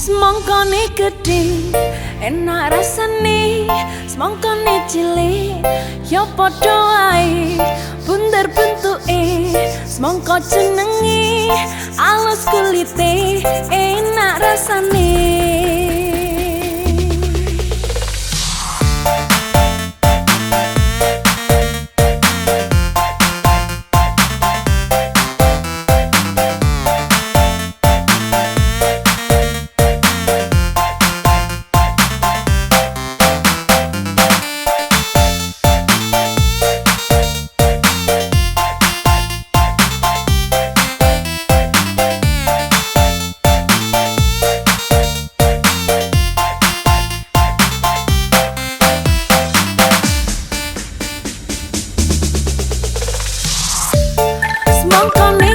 Semongkone gede enak rasane Semongkone cilik. Yo padha wae bunder bentuke semongko jenenge alus kulite enak rasane abang kami